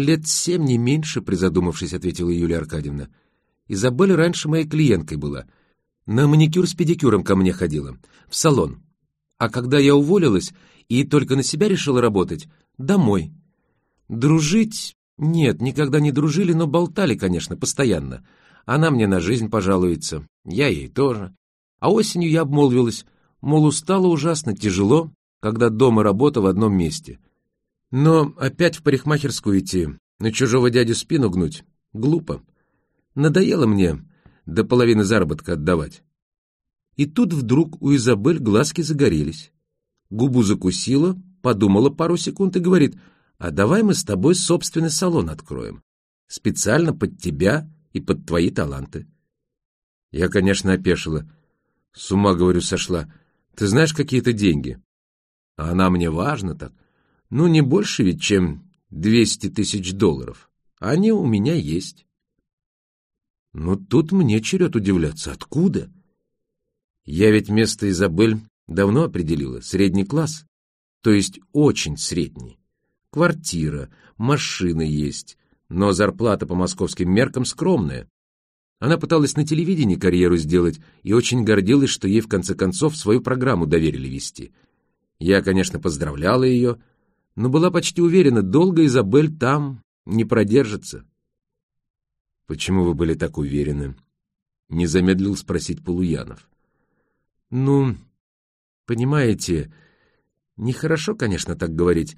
лет семь, не меньше», — призадумавшись, ответила Юлия Аркадьевна. «Изабель раньше моей клиенткой была. На маникюр с педикюром ко мне ходила, в салон. А когда я уволилась и только на себя решила работать, домой. Дружить? Нет, никогда не дружили, но болтали, конечно, постоянно. Она мне на жизнь пожалуется, я ей тоже. А осенью я обмолвилась, мол, устала ужасно, тяжело, когда дом и работа в одном месте. Но опять в парикмахерскую идти, на чужого дядю спину гнуть, глупо. Надоело мне до половины заработка отдавать. И тут вдруг у Изабель глазки загорелись. Губу закусила, подумала пару секунд и говорит, а давай мы с тобой собственный салон откроем. Специально под тебя и под твои таланты. Я, конечно, опешила. С ума, говорю, сошла. Ты знаешь какие-то деньги? А она мне важна так. Ну, не больше ведь, чем двести тысяч долларов. Они у меня есть. Ну, тут мне черед удивляться. Откуда? Я ведь место Изабель давно определила. Средний класс. То есть очень средний. Квартира, машина есть. Но зарплата по московским меркам скромная. Она пыталась на телевидении карьеру сделать и очень гордилась, что ей в конце концов свою программу доверили вести. Я, конечно, поздравляла ее, но была почти уверена, долго Изабель там не продержится. «Почему вы были так уверены?» — не замедлил спросить Полуянов. «Ну, понимаете, нехорошо, конечно, так говорить,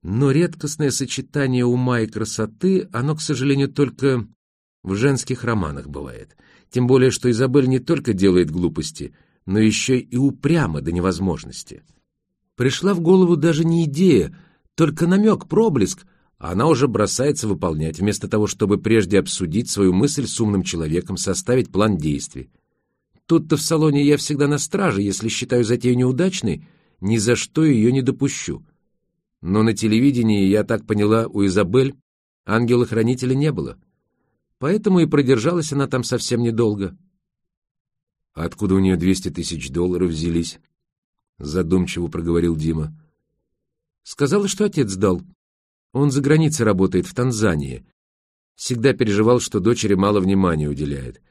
но редкостное сочетание ума и красоты, оно, к сожалению, только в женских романах бывает. Тем более, что Изабель не только делает глупости, но еще и упряма до невозможности. Пришла в голову даже не идея, только намек, проблеск, а она уже бросается выполнять, вместо того, чтобы прежде обсудить свою мысль с умным человеком, составить план действий. Тут-то в салоне я всегда на страже, если считаю затею неудачной, ни за что ее не допущу. Но на телевидении, я так поняла, у Изабель ангела-хранителя не было. Поэтому и продержалась она там совсем недолго. А откуда у нее 200 тысяч долларов взялись? Задумчиво проговорил Дима. Сказала, что отец дал. Он за границей работает, в Танзании. Всегда переживал, что дочери мало внимания уделяет.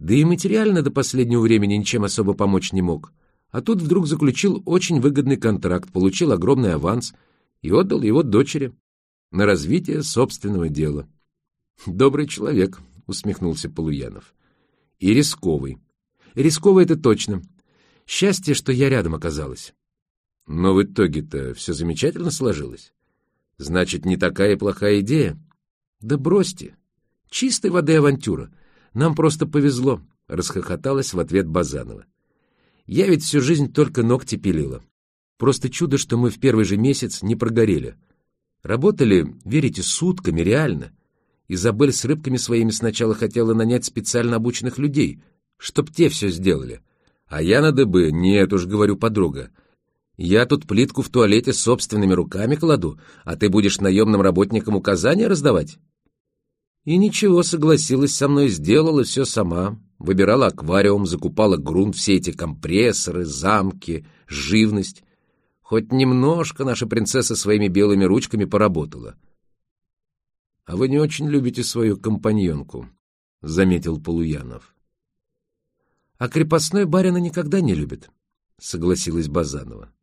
Да и материально до последнего времени ничем особо помочь не мог. А тут вдруг заключил очень выгодный контракт, получил огромный аванс и отдал его дочери на развитие собственного дела. «Добрый человек», — усмехнулся Полуянов. «И рисковый. Рисковый — это точно. Счастье, что я рядом оказалась». «Но в итоге-то все замечательно сложилось. Значит, не такая плохая идея?» «Да бросьте. Чистой воды авантюра. Нам просто повезло», — расхохоталась в ответ Базанова. «Я ведь всю жизнь только ногти пилила. Просто чудо, что мы в первый же месяц не прогорели. Работали, верите, сутками, реально. Изабель с рыбками своими сначала хотела нанять специально обученных людей, чтоб те все сделали. А я на ДБ, нет уж, говорю, подруга. Я тут плитку в туалете собственными руками кладу, а ты будешь наемным работникам указания раздавать? И ничего, согласилась со мной, сделала все сама. Выбирала аквариум, закупала грунт, все эти компрессоры, замки, живность. Хоть немножко наша принцесса своими белыми ручками поработала. — А вы не очень любите свою компаньонку, — заметил Полуянов. — А крепостной барина никогда не любит, — согласилась Базанова. —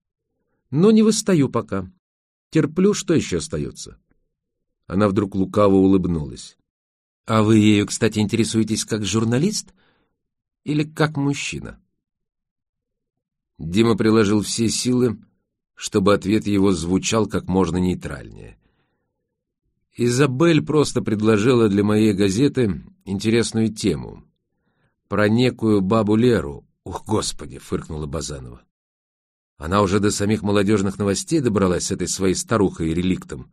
Но не выстаю пока. Терплю, что еще остается. Она вдруг лукаво улыбнулась. — А вы ею, кстати, интересуетесь как журналист или как мужчина? Дима приложил все силы, чтобы ответ его звучал как можно нейтральнее. Изабель просто предложила для моей газеты интересную тему. Про некую бабу Леру. Ух, господи, фыркнула Базанова. Она уже до самих молодежных новостей добралась с этой своей старухой и реликтом.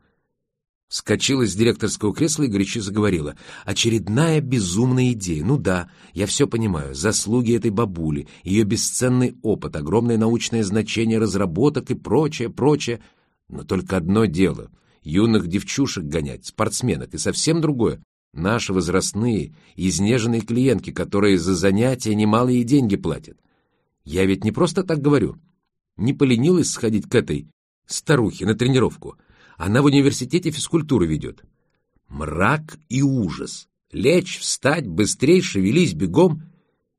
Вскочила с директорского кресла и горячо заговорила. «Очередная безумная идея. Ну да, я все понимаю. Заслуги этой бабули, ее бесценный опыт, огромное научное значение разработок и прочее, прочее. Но только одно дело юных девчушек гонять, спортсменок, и совсем другое — наши возрастные, изнеженные клиентки, которые за занятия немалые деньги платят. Я ведь не просто так говорю. Не поленилась сходить к этой старухе на тренировку. Она в университете физкультуру ведет. Мрак и ужас. Лечь, встать, быстрей, шевелись, бегом.